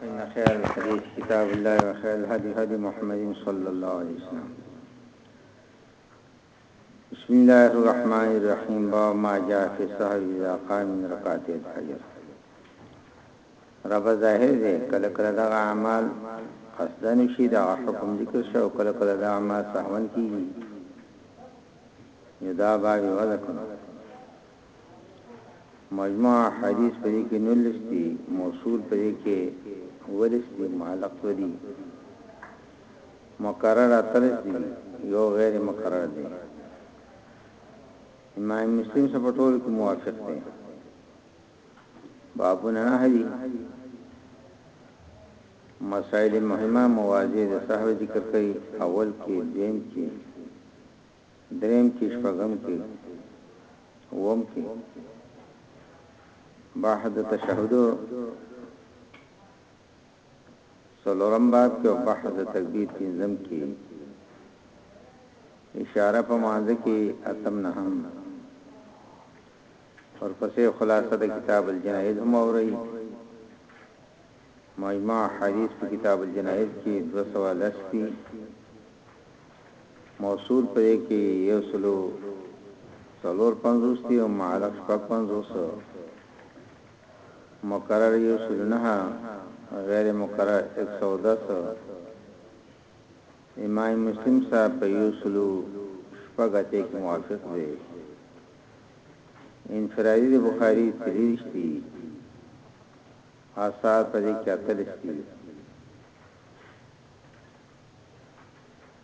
فإن خير الحديث كتاب الله وخير الهدي هدي محمد صلى الله عليه وسلم بسم الله الرحمن الرحيم باب ما جاء في السهر إذا قام من ركعات الفجر رب ظاهر دې کله کله دا اعمال قصدن شي دا حکم ذکر شو کله کله دا اعمال سهون کیږي دا باب یې وضع کړو مجموع حدیث په دې کې نولس دي موصول په دې کې ولس دي معلق په دې مکرر اتلس دي یو غیر مکرر دي امام مسلم سره په ټول کې موافق دي بابونه نه دي مسائل مهمه موازی د صحوه ذکر کوي اول کې دیم کې دریم کی شپږم کی اووم کی بعد تشهد سلورم باب کې او بعد تکبیر پنځم کې اشاره په مانځ کې اتم نه هم ورپسې خلاصه د کتاب الجنائز هم اوري مجمع حدیث په کتاب الجنائز کې 210 کې موصول په دې کې یو سلو څلور پنځوس دی او معلق شپږ پنځوس، مکرر یو سلو نهه، غیر مکرر ایک سو دس، امام مسلم صاحب په یو سلو شپږ اتیا کې موافق دی، انفرادي د بخاري څلوېښت دي، آثار په دې کې اتلس دي.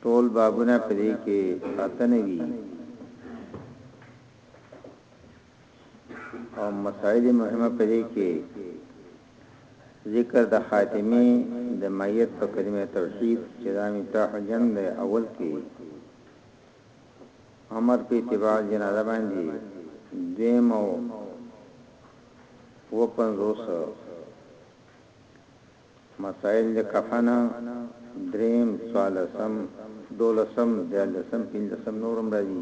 ټول بابونه په دې کې اته نوي او مسائل مهمه په دې کې ذکر د خاتمه د میت په کلمه توحید چې دا مفتاح جن دی اول کې امر په اتباع جنازه باندې دیم او وپنځوسه مسائل د کفن، دریم، څوارلسم، دولسم، دیارلسم، پنځلسم نور هم راځي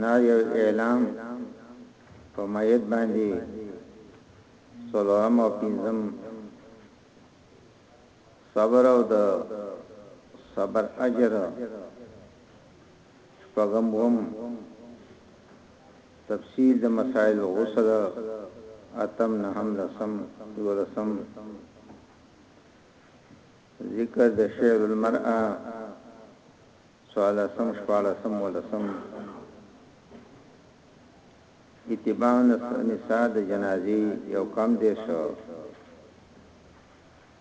نه یو اعلام په میت باندې څلورم او پنځم صبر او د صبر اجر شپږم وم تفصیل د مسایلو غسل اتم نهم لسم دولسم ذکر د شعر المرأه څوارلسم شپاړسم ولسم اتباع نساء د جنازي یو کم دیر شو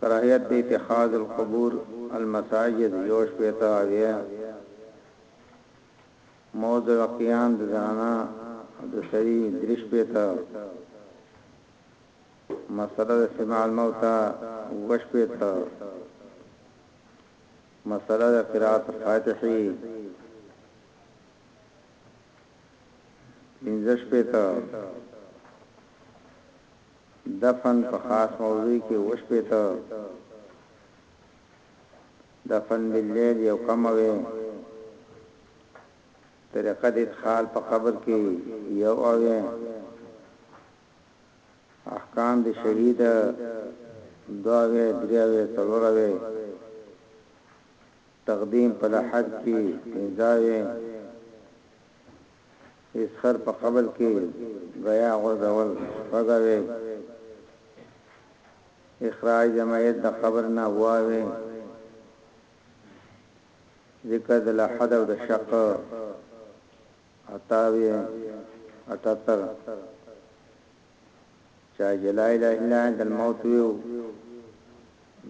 کراهیت اتخاذ القبور المساجد یو شپېته اویا، موضع قیام د زنانه او د سړي درې شپېته، مسله د سماع الموتى اووه شپېته، مسله د قراءت فاتحي پنځه شپېته، دفن په خاص موضوع کې اووه شپېته، دفن باللیل یو کم اوې، طریقه د ادخال په قبر کې یو اوې، احکام د شهید دوه اوې، درې اوې، څلور اوې، تقدیم په لحد کې پنځه اوې، دسخر په قبر کې ګيا غورځول شپږ اوې اخراج د ميت د قبر نه اووه اوې ذکر د لحد او د شق اته اوې اتتر چا جلا اله الا انت الموت ویو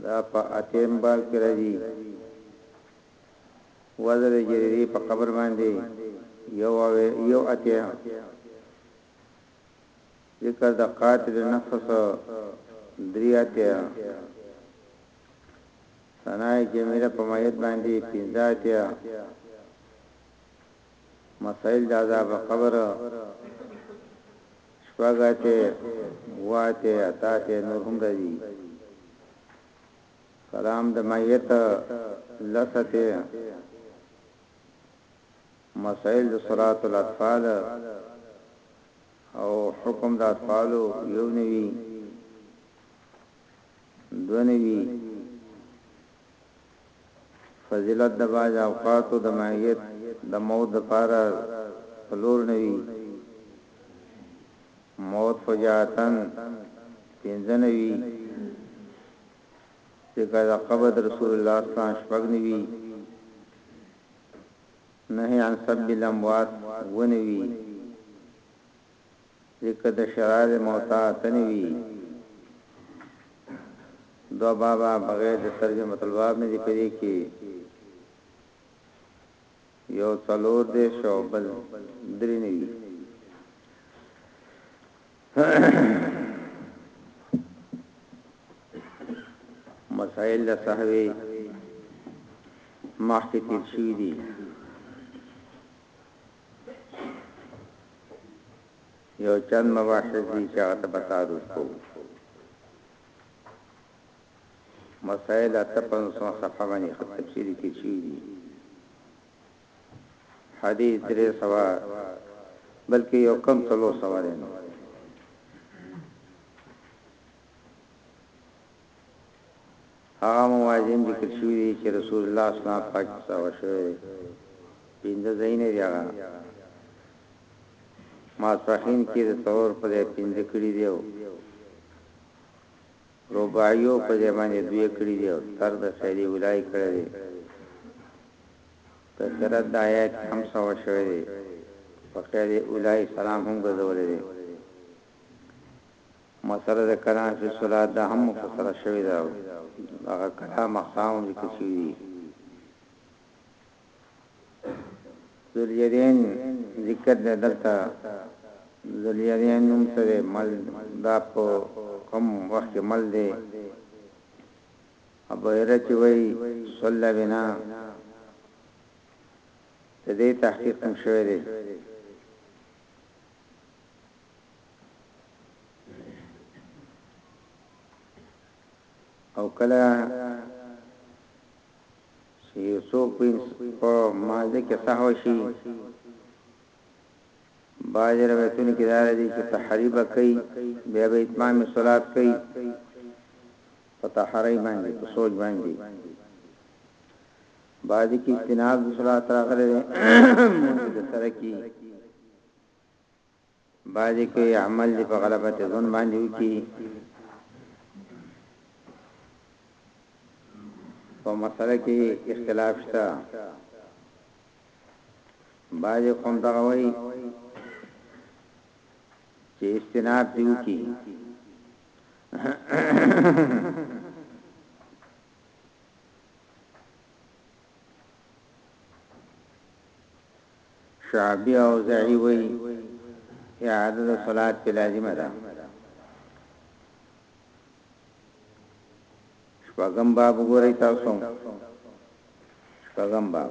دا په اتم باب کې راځي وزر د جريري په قبر باندې يو او يو اتيا ذکر د قاتل نفس دري اتيا ثناي جميله په ميت باندې پنځه اتيا مسائل د عذاب قبر شپږ اتيا واته اتاته نور هم راځي سلام د ميت لسته مسائل د صلات الاطفال او حکم د اطفالو یو نوی دو نوی فضیلت د باج اوقاتو د مایت د موت د پاره فلور نوی موت فجاتن پنځه نوي، ذکر د قبض رسول الله اسلام شپږ نوي، نهي عن سب الاموات اووه نوي، ذکر د شرار موتا اته نوي، دو بابا بغیر د ترجمه الباب نه دي پدې کې یو څلور دېرش او بل درې نوي. مسائل د سهوې مخکې تیر شوي دي. یو چند مباحث دي چې هغه ته به تعرض کوو. مسائل اته پنځوسمه صفحه باندې خط تفصیل لیکل شوی دی حدیث درې سوا بلکې یو کم څلور سوا دی هغه موازین ذکر شوی دی چې رسول الله صلی الله علیه وسلم پاک سوا شوی پینځه زین دی هغه ما صحین کې د څور په پینځه کړی دی رباعيو په ځای باندې دوې کړي دي او تر د فعلي ولا يې کړی دی، کثرت د ايا کې هم سوا شوی دی، په قيد اولا يې سلام هم ګرځولی دی. مسله د کلام فی الصلات دا هم مفسره شوې ده او هغه کلام اقسام هم ذکر شوي دي. ذواليدين ذکر دی دلته ذواليدين نوم څه دی مل دا په کوم وخت کې مل دی ابو هريره چې وای صلی بنا د دې تحقیق هم شوی دی او کله چي يو څوک په مازده کي سهو شي بعضي روایتونو کي دا راځي چي طهاري به کوي بیا به اتمام صلات کوي په طهاري باندي په سوچ باندي بعضي کي اجتناب صلات راغلي مونږ د سره کي بعضی که یې عمل دې په غلبه تزون باندې وکړي په مسله کې اختلاف شته بعضی قوم دغه وایي چې استناد دیو کی شعبی او اوزاعی وایی اعاده د صلات په لازمه ده شپږم باب ګورئ تاسو شپږم باب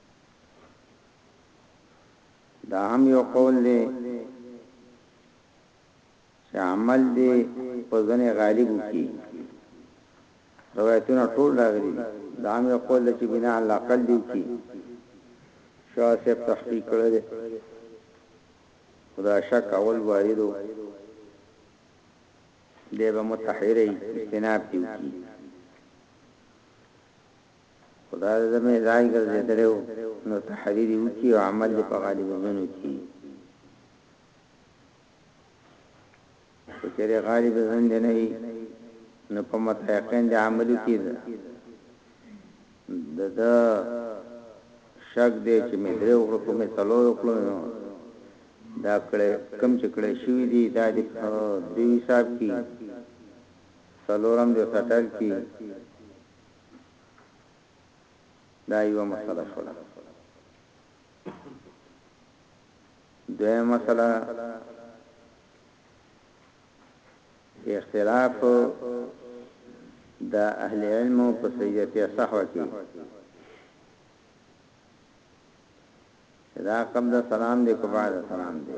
دا هم یو قول دی چې عمل دی په ځنې غالب کی روایتونه ټول راغلي دا هم یو قول دی چې بنا الله قل دی کی شاه صاحب تحقیق کړل خدا شک اول واردو دی به متحری استناب کیږي خو دا د ده مزاج ګرځېدلی و، نو تحریر یې وکړي او عمل دې په غالب الظن وکړي. که چېرې غالب ظن دې نه وي، نو په متیقن دې عمل وکړي، د ده شک دی چې مې درې وکړو که مې څلور وکړو، نو دا کوم چې کړی شوي دي، دا دې په درېیو حساب کړي، څلورم دې څټل کړي. دا یوه مسله شوله دویم مسله چې اختلاف د اهل علم په سیدت صحو کې دا قبل سلام دی کو بعد سلام دی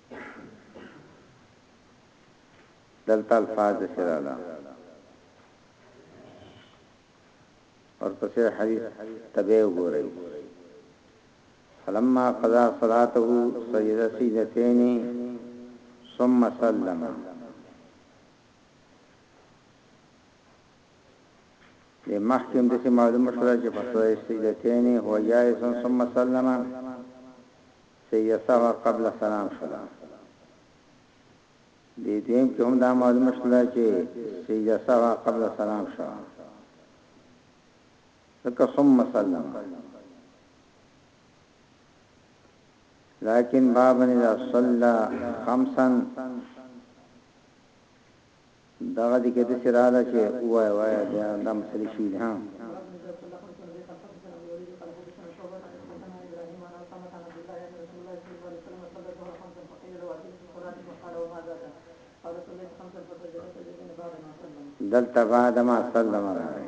دلته الفاظ د فعل ده ورپسې حدیث تبع وګورئ فلما قضا صلاته سجد سجدتين ثم سلم د محکم د معلومه شوه چې په سجدتين هو جائز ثم سلم سه يسعه قبل سلام شوله دي دويم کي هم دا معلومه شوله چي سه يسعه قبل سلام شوه ځکه ثم سلم لكن بابن اذا صلى خمسا دغه دي که دسي راله چي ووايي وايي بيا دا مسلي شوي دي ها. دلته بعد ما سلم راغی.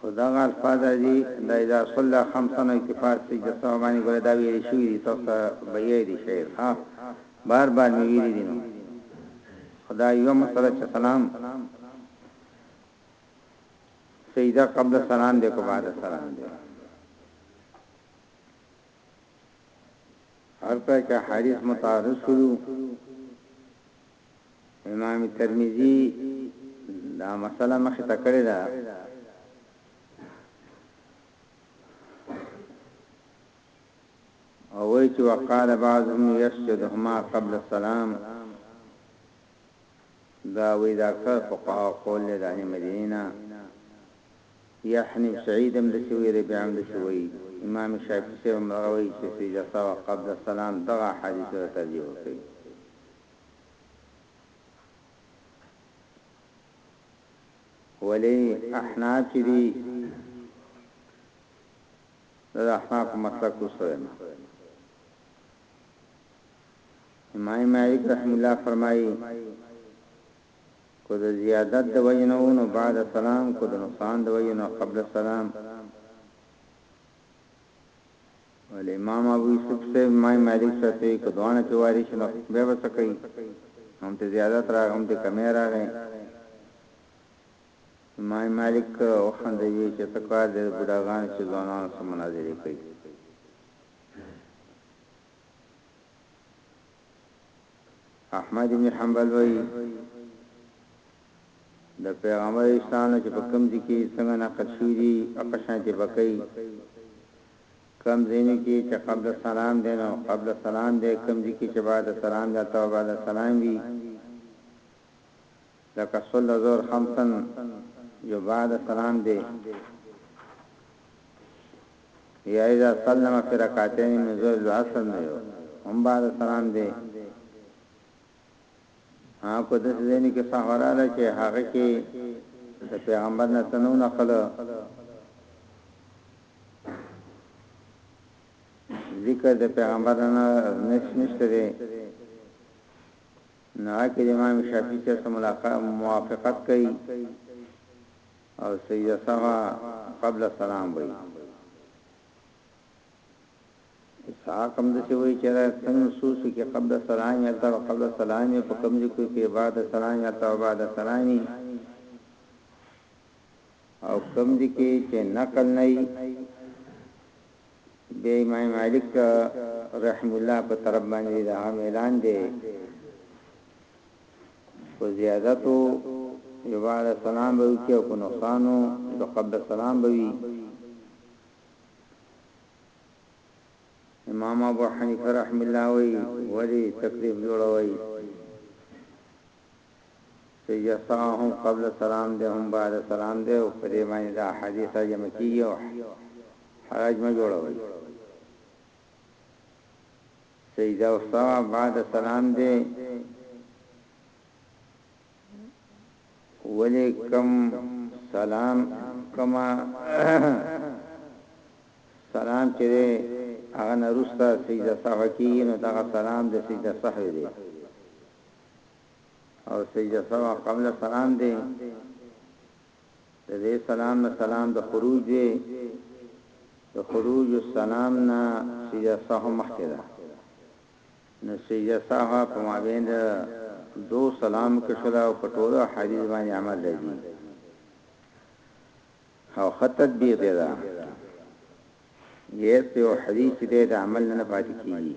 خو دغه الفاظ راځي د اذا صلی خمسا او اکتفاء سجده سبع باندې ګوره دا ویل شوي دي تاسو ته بیه دي شعر ها بار بار مې ویلي دي نو خو دا یو مسله چې سلام سجده قبل سلام دی کو بعد سلام دی هر کله چې حدیث متعارض شروع امام ترمذي دا مسله مخې ته کړې ده او وی چې وقال بعضهم يسجدهما قبل السلام دا وی دا اکثر فقها قول له اهل مدینه یحنی سعید هم د شوی ربی هم د شوی امام شافعی هم راوی چې سجده قبل السلام دغه حدیث ته ترجیح ورکړي ولی احناف چی دی دا د احناف په مسلک اوس سره نه امام مالک رحم الله فرمایي کو د زیادت د وجنونو بعد سلام کو د نقصان د وجنو قبل سلام ولی امام ابو یوسف صیب امام مالک شافعی که دواړه چه واری شی نو بیا به څه کوی هم ته زیادت راغی هم ته کمی راغی امام مالک وخندوی چه څه کار دی بډاګانو چه ځوانانو سره مناظری کوی احمد ابن حنبل وایي د پیغمبر اسلام چې په کوم ځای کې څنګه نقل شوی دی هغه شان دی بکای کم زینو کې چې قبل سلام دی نو قبل سلام دی کم ځای کې چې بعد سلام دی او بعد سلام وی لکه سل زور خمسا جو بعد سلام دې یا اذا سلم فی رکعتین من زور العصر نه یو هم بعد سلام دې ها کو د ځینې کې صحوراله چې هغه کې د پیغمبر نه تنو نقل ذکر د پیغمبر نه نش نشته دی نه که د امام شافعي صاحب سره موافقت کوي او سجده سهوه قبل السلام وایي. اسحاق هم داسې وایي چې دا څنګه نصوصو کې قبل السلام هلته او قبل السلام په کوم ځای کې وي، بعد السلام هلته او بعد السلام وي او کوم ځای کې چې نقل نه وي. د امام مالک رحمه الله په طرف باندې د عام اعلان دی په زیادتو یو بعد سلام به وکي او په نقصانو د قبل سلام به وي امام ابو حنیفه رحم الله وی ولی تکلیف جوړوي فیصاهم قبل السلام دی هم بعد السلام دی او په دې باندې دا احادیث را جمع کیږي او حرج مه جوړوئ سجده او سوا بعد السلام دی ولیکم سلام کما سلام چې هغه نرسته سجده صحو کیږي نو دا سلام د سجده صحو دی او سجده سوا قبل سلام دی د دې سلام نه سلام د خروج وی د خروج السلام نه سجده سوا مخکې ده نو سجده سوا په مابین د دو سلام کې شلا او په ټولو حدیث باندې عمل راځي او خطت به دی دا یې په حدیث دې د عمل نه پاتې کیږي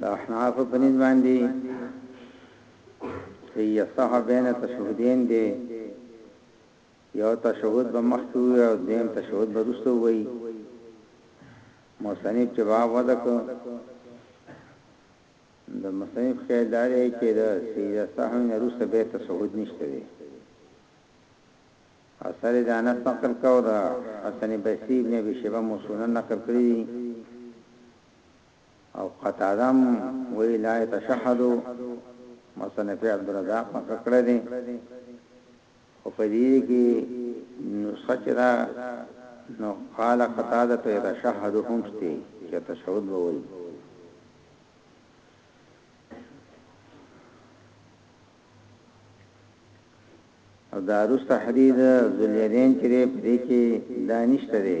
د احناف په نسبت باندې چې یصح بین تشهودین دی یو تشهود به مخکې وي او دیم تشهود به وروسته وي مصنف چې باب ودک د مصنف خیال دار دی چې د سیده صحو نه وروسته به تشهود نشته دی اثر د انس نقل کاو دا حسن بصری ابن ابي شيبه موصولا نقل کړی او قتاده هم وایي لا یتشهدو مصنف عبدالرزاق نقل کړی دی خو په دې کې نسخه چې ده نو قال قتاده ته یتشهد هم شته چې تشهد به وایي او دا رسته حدیث ذلیلین چې په دې کې دانشته دی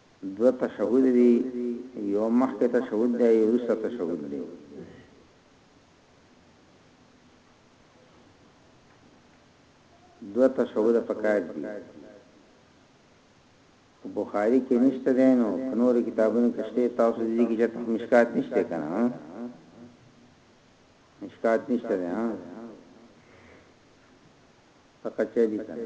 دوه تشهود دي يو مخکې تشهود دی يو وروسته تشهود دی. دوه تشهود پکار دي. په بخاری کې نشته دی نو په نور کتابونو کې شته تاسو دې کې چې مشکات نشته کنه مشکات نشته دی ها فقط چا دي کنه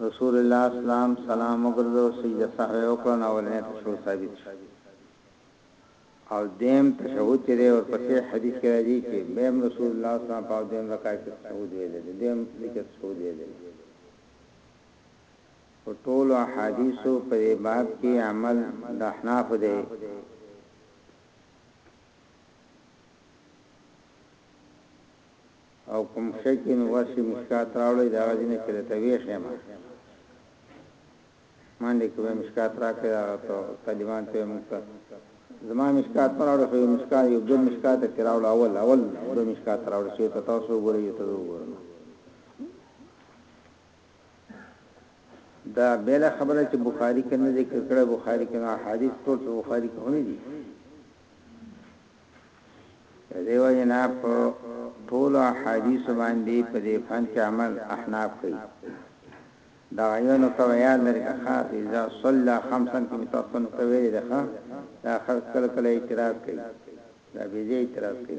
رسول الله اسلام سلام وګرځو سجده سهوه وکړه نو اولنی تشهد ثابت شو او دیم تشهد چه دی ورپسی حدیث کی راځی چه بیم رسول الله اسلام په دویم رکعت کی تشهد ویلی دی دویم ذکر تشهد ویلی دی په ټولو احادیثو په دی باب کی عمل د احناف دی او کوم شی چی می ورشی مشکات راوړی د هغه ځینه چی درته ویی ښیم منډی کی به مشکات راکړی د هغه تو طالبان ته موږ ته زما مشکات نه راوړی خو یو مشکات یو بل مشکات ته راوړی اول اول دو مشکات راوړی چی ته تاسو وګورئ یو ته وګورم دا بل خبره چې بخاری کې نه ذکر کړه بخاری کې نه حدیث ټول بخاری کې نه دي د دې وجې نه په ټولو احادیثو باندې په دې فن کې عمل احناف کوي. دغه یو نقطه به یاد لرئ که ښه فاذا صلی خمسا کې مې تاسو ته نقطه ویلې ده ښه دا خلک کله کله اعتراض کوي دا بې ځایه اعتراض کوي.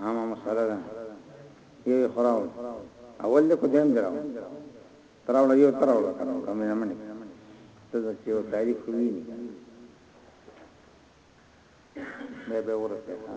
عامه مسله ده یو خراو اول دې کو دیم دراو تراول یو تراول کنه کومه نه مني ته چې یو تاریخ ویني مې به ورته ها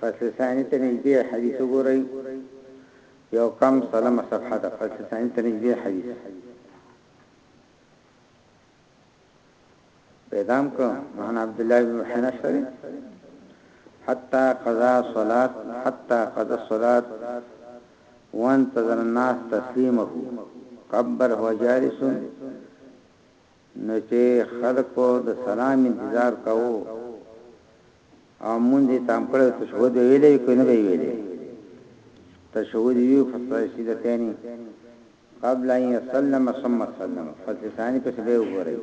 فصل ثانی ته نږدې حدیث وګورئ یو کم سلام صفحه ده فصل ثانی ته نږدې حدیث پیدام کو عن عبد الله بن حنا شری حتا قضا صلات حتا قضا صلات وانتظر الناس تسلیمه قبر هو جالس نو چې خلکو د سلام انتظار کاوه او مونږ دې تام کړو ته شو دې ویلې کو نه ویلې تشهود یو فصل سیدتانی قبل ان يسلم ثم سلم فصل ثاني پسې به وګورئ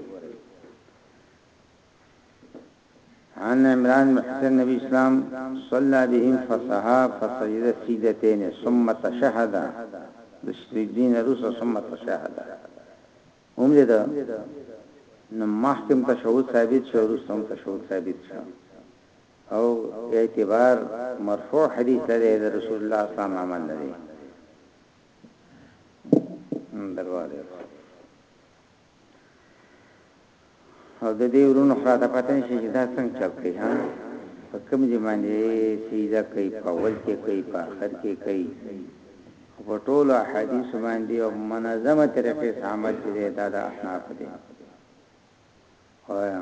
عن عمران بن حسين نبي اسلام صلى بهم فصحا فسجد سجدتين ثم تشهد الدين روس ثم تشهد هم دې دا نو محکم تشهود ثابت شو روس هم تشهود ثابت شو او اعتبار مرفوع حدیث لري د رسول الله صلی الله علیه وسلم عمل لري دروازه او د دې ورونو خلا ته پته نشي چې دا څنګه چل کوي ها په کوم ځای باندې سیدا کوي په اول کې کوي په اخر کې کوي په ټول حدیث باندې او منظمه طریقې سره عمل کوي دا د احناف دي وایا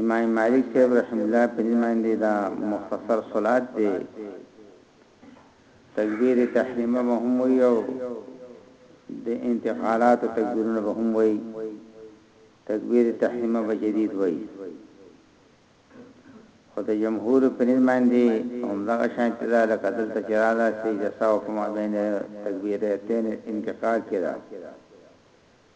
امام مالک صاحب رحم الله په دې باندې دا مختصر صلات دی تکبیر تحریمه به هم وي او د انتقالات او تکبیرونه به هم وي تکبیر تحریمه به جدید وي خو د جمهور په نس باندې هم دا شان چې دا لکه دلته چې راځي چې جسا او کومه بین تکبیرتین انتقال کړه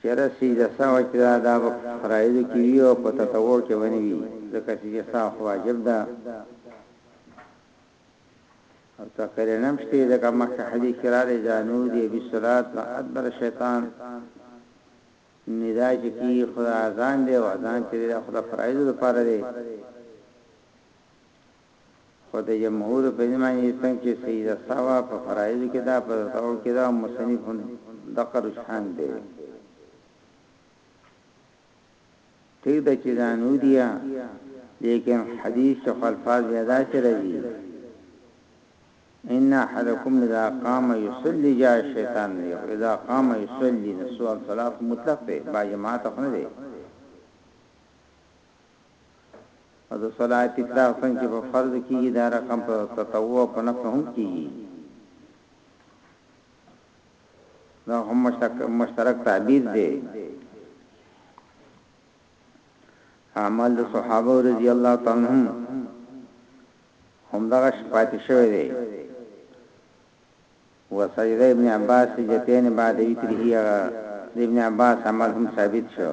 چېرې چې جسا واجب ده دا به په فرائضو کې وي او په تطوع کې به نه وي ځکه چې جسا خو واجب ده او تا کرے نمشتی دکا مخی حدیث کرارے جانو دی بی صلات و ادبر شیطان ندا چکی خدا ازان دے و ازان چلی دا خدا فرائض دا پارا دے خو د جمهور په دې معنی دې تنګ چې سیده ساوا په فرایضو کې ده، په رتاو کې ده او مصنف هم دقه رجحان دی. ټیک ده چې دا نودیه لیکن حدیث کې خو الفاظ بیا داسې راځي ان احدکم اذا قام یصلی جاء الشیطان یو اذا قام یصلی نسو الصلاة مطلق دی با جماعت خو نه دی او د صلات اطلاق څنګه چې په فرض کېږي دا رقم په تطوع او په نفل هم کېږي دا هم مشترک تعبیر دی اعمال د صحابه رضی الله تعالی عنهم هم دغه شفاعت شوی دی وسجد ابن عباس سجتين بعد وتره ابن عباس عمل هم ثابت شو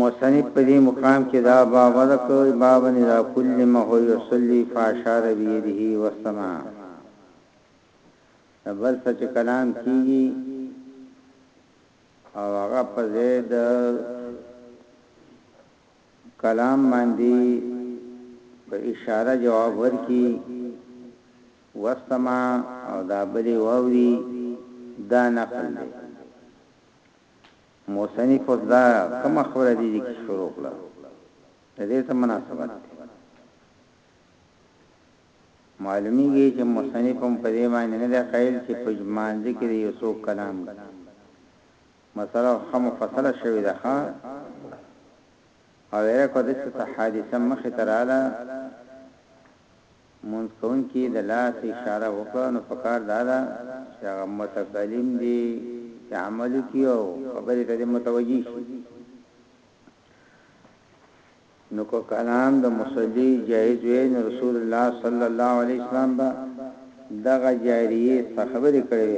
مصنف په دې مقام کې دا باب وضع کړی، باب اذا کلم هو یصلی فاشار بیده واستمع، د بل څه چې کلام کیږي او هغه په ځای د کلام باندې په اشاره جواب ورکي واستمع او دا بلی واوري دا نقل دی موصنف اوس دا کومه خبره دې کې شروع کړه د دې ته مناسبت دی معلومیږي چې مصنف هم په دې باندې نه دی قائل چې په اجمال ذکر یو څو کلام مثلا خم فصله شوی ده او یې کو د څه حادثه مخه تراله لمونځ کوونکي د لاس اشاره وکړه نو پکار دا ده چې هغه متکلم دې چې عمل وکړي او خبرې ته دې متوجه شي نو که کلام د مصلي جایز وي نو رسول الله صلی الله علیه وسلم با دغه جاریه څه خبرې کړې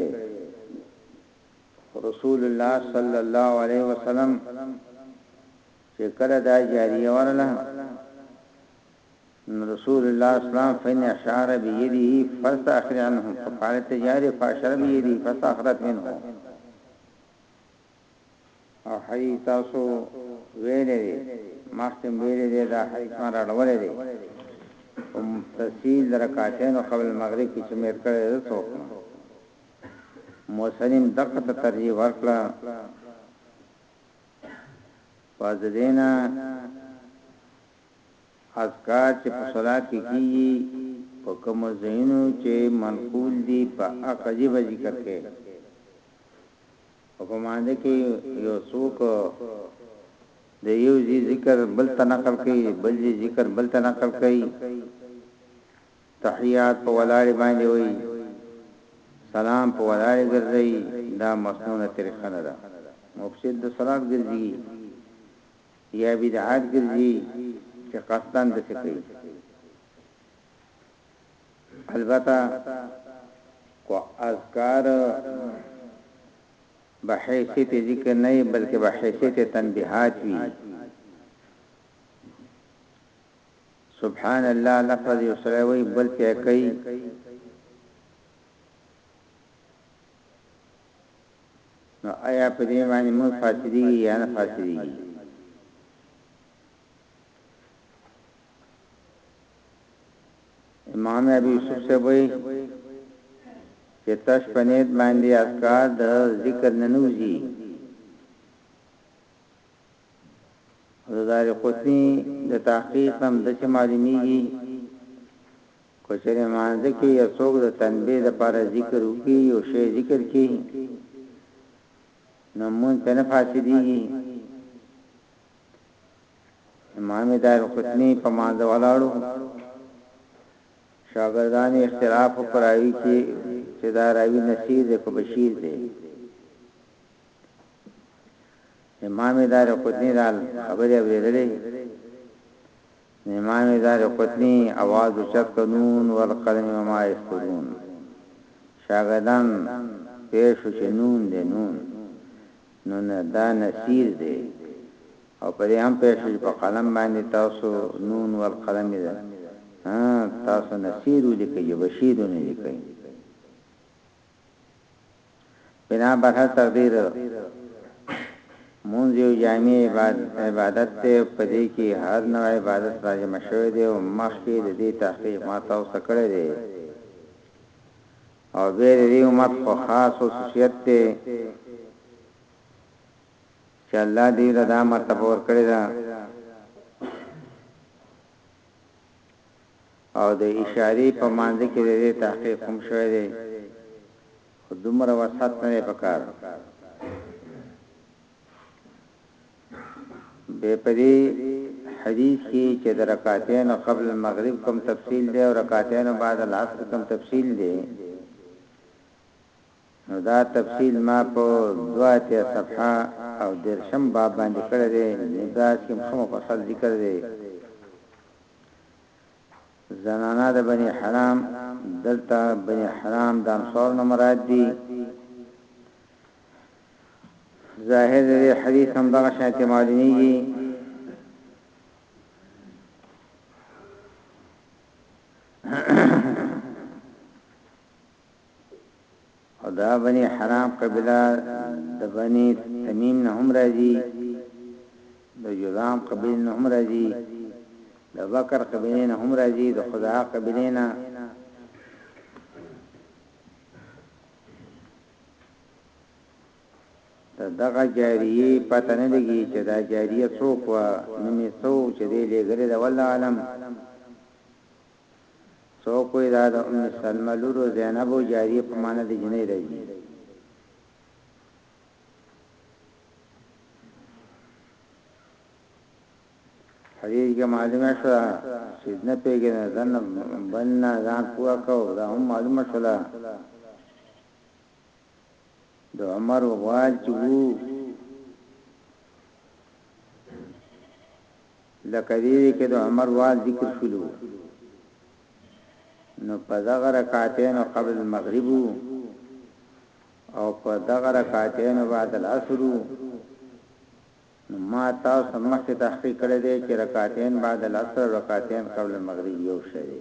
رسول الله صلی الله علیه وسلم چې کله دا جاریه ورله نو رسول الله اسلام فإن اشار بيده فاستأخر عنهم فقال تجاري فاشر بيده فاستأخرت منه او حدیث تاسو ویلې دي مخکې ویلې دي دا حدیث ما راړولې دي هم تفصیل رکعتین قبل المغرب کې چې مېر کړې ده څوک موسلم دقه ته ترجیح ورکړه فازدینا اذکار چې په صلات کې کیږي په کومو ځایونو چې منقول دي په هغه ژبه ذکر کړئ او په مانده کې یو څوک د یو ځی ذکر بل ته نقل کوي بل ځی ذکر بل ته نقل کوي تحیات په ولاړې باندې وایي سلام په ولاړې ګرځي دا مسنونه طریقه نه ده مفسد د صلات ګرځي يا بدعت ګرځي چې قصداً داسې کوي البته کو اذکار به حیثیت ذکر نه بلکې به حیثیت تنبیحات وي سبحان الله لفظ یو سره وي بل څه کوي نو ایا په دې باندې مونږ فاسدیږي یا نه فاسدیږي امام ابي يوسف سبوي چې تش پنيت باندې اذکار د ذکر ننوزي حضرت قطنی د تحقیق هم د چمالمیږي که چېرې لمانځه کې یو څوک د تنبیه لپاره ذکر وکړي، یو شی ذکر کړي، نو لمونځ ترې نه فاسدېږي. امام دارقطني په لمانځه ولاړ و، شاګردانو یې اختلاف وکړ په راوي کې چې دا راوي نصیر دی که بشیر دی؟ امام دارقطني دا خبرې اورېدلې، د امام دار قطني اواز اوچت که نون والقلم وما یسطرون شاګردان پوه شو چې نون دی نون نو نه دا نصیر دی او په دې هم پوه شو چې په قلم باندې تاسو نون والقلم ده ها تاسو نصیر ولیکئ بشیر ونه لیکئ بنا بر هر تقدیر مونږ یو جامع عبادت ته پدې کې هر نوع عبادت راځي مشوي دی او مخکې د دې تحقیق ما تاسو کړی دی او به دې امت خو خاص خصوصیت ته چې الله دې له دا مرتبه ور کړی دا او د اشاري په مانځ کې د دې تحقیق هم شوی دی خو دومره وسعت نه دی پکار به پدې حدیث کې چې د رکعتین قبل المغرب کوم تفصیل دی او رکعتین بعد العصر کوم تفصیل دی نو دا تفصیل ما په دوه اتیا صفحه او دېرشم باب باندې کړی دی، نبراس کې هم ښه مفصل ذکر دی. زنانه د بني حرام، دلته بني حرام د انصارو نه مراد دي. ظاهر د دې حدیث هم دغه شان ته معلومیږي او دا بني حرام قبيله د بني تميم نه هم راځي د جذام قبيله نه هم راځي د بکر قبيله نه هم راځي د خزاعه قبيله نه دغه جاریه پته نه لګي چې دا جاریه څوک و نو می څو چې دی لګره دا والله عالم څوک وایي دا د ام سلمه لور او زینب او جاریه په معنی د جنۍ راځي. حدیث کې معلومه شوه چې نه پیګنه ځان بننا ځان پوکاو دا هم معلومه شوه د عمر وال چې وو لکه دې کې د عمر وال ذکر شلو نو په دغه رکعتین قبل المغرب او په دغه رکعتین بعد العصر نو ما تاسو مخکې تحقیق کړی دی چې رکعتین بعد العصر رکعتین قبل المغرب یو شی دی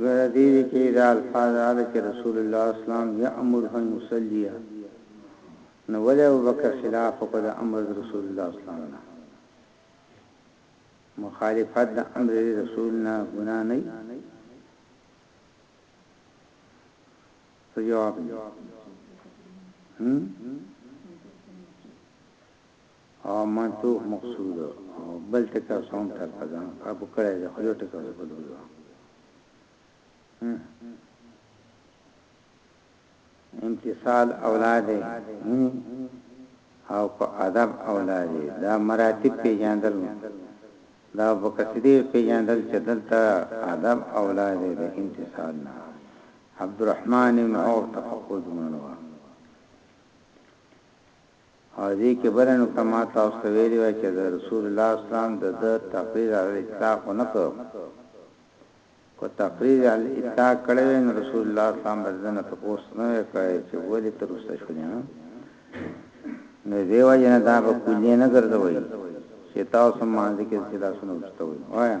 ګنه دې دي چې دا الفاظ راغلي چې رسول الله اسلام يأمره ان يصلي نو ولې ابوبکر خلاف وکړ د امر د رسول الله اسلام نه مخالفت د امر رسول نه ګناه نه جواب هم او ما توف مقصود او بل ټکی اوس هم تر په ځان قابو کړی دی خو یو ټکی اوس بل ویو امتصال اولاد منی او په ادب اولاد دا مراتب پیژندل دا بکسدی پیژندل چې دلته ادب اولاد د امتصال نه عبدالرحمن بن عوف تفقد منوا او دې کې بله نکته ما تاسو ته ویلې وه چې د رسول الله اسلام د ده تقریر علی الاطلاق ونه کړ که تقریر علی الاطلاق کړی وای نو رسول الله اسلام به دنه تپوس نه وای کړی چې ولې تر وروسته شولې نه نو دې وجه نه دا به کلیه نه ګرځوي چې تاسو مانځ کې چې لاسونه وستوي وایا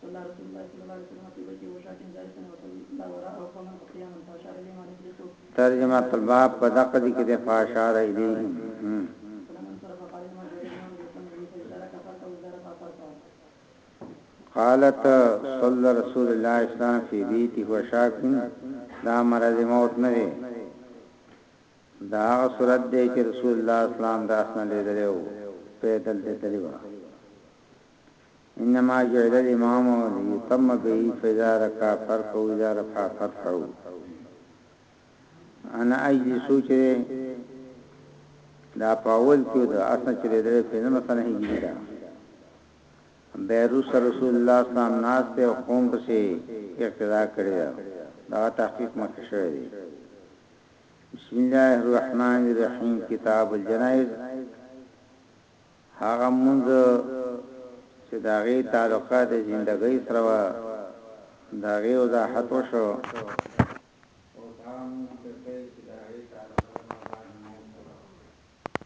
صلی رسول الله صلی الله علیه وسلم فی بیته و شاة جارسا و صلی وراء و قوما فقیاما فاشار الیهم ان اجلسو. ترجمة الباب په دقه دي کې ده فاشار الیهم. قالت صلی رسول الله صلی الله علیه وسلم فی بیته و شاة دا مرض موت نه دی دا هغه صورت دی چې رسول الله اسلام د اسنه لیدلی او پیدل ته تللی و انما جعل الامام ليتم به فاذا رکع فرکعو واذا رفع فرفعو انا اجلسو چه ده دا پاول کیو ده اصلا چه ده فینا مثلا هجری ده بیروس رسول الله صلی اللہ علیہ وسلم ناسته قوم پسی اقتداء کرده ده دا تحقیق مخی شوه ده بسم الله الرحمن الرحیم کتاب الجنائز هغه لمونځ چې د هغې تعلقه د زندګۍ سره وه، د هغې وضاحت وشو. اوس هغه لمونځ ذکر کړئ چې د هغې تعلقه د مردار لمونځ سره وه.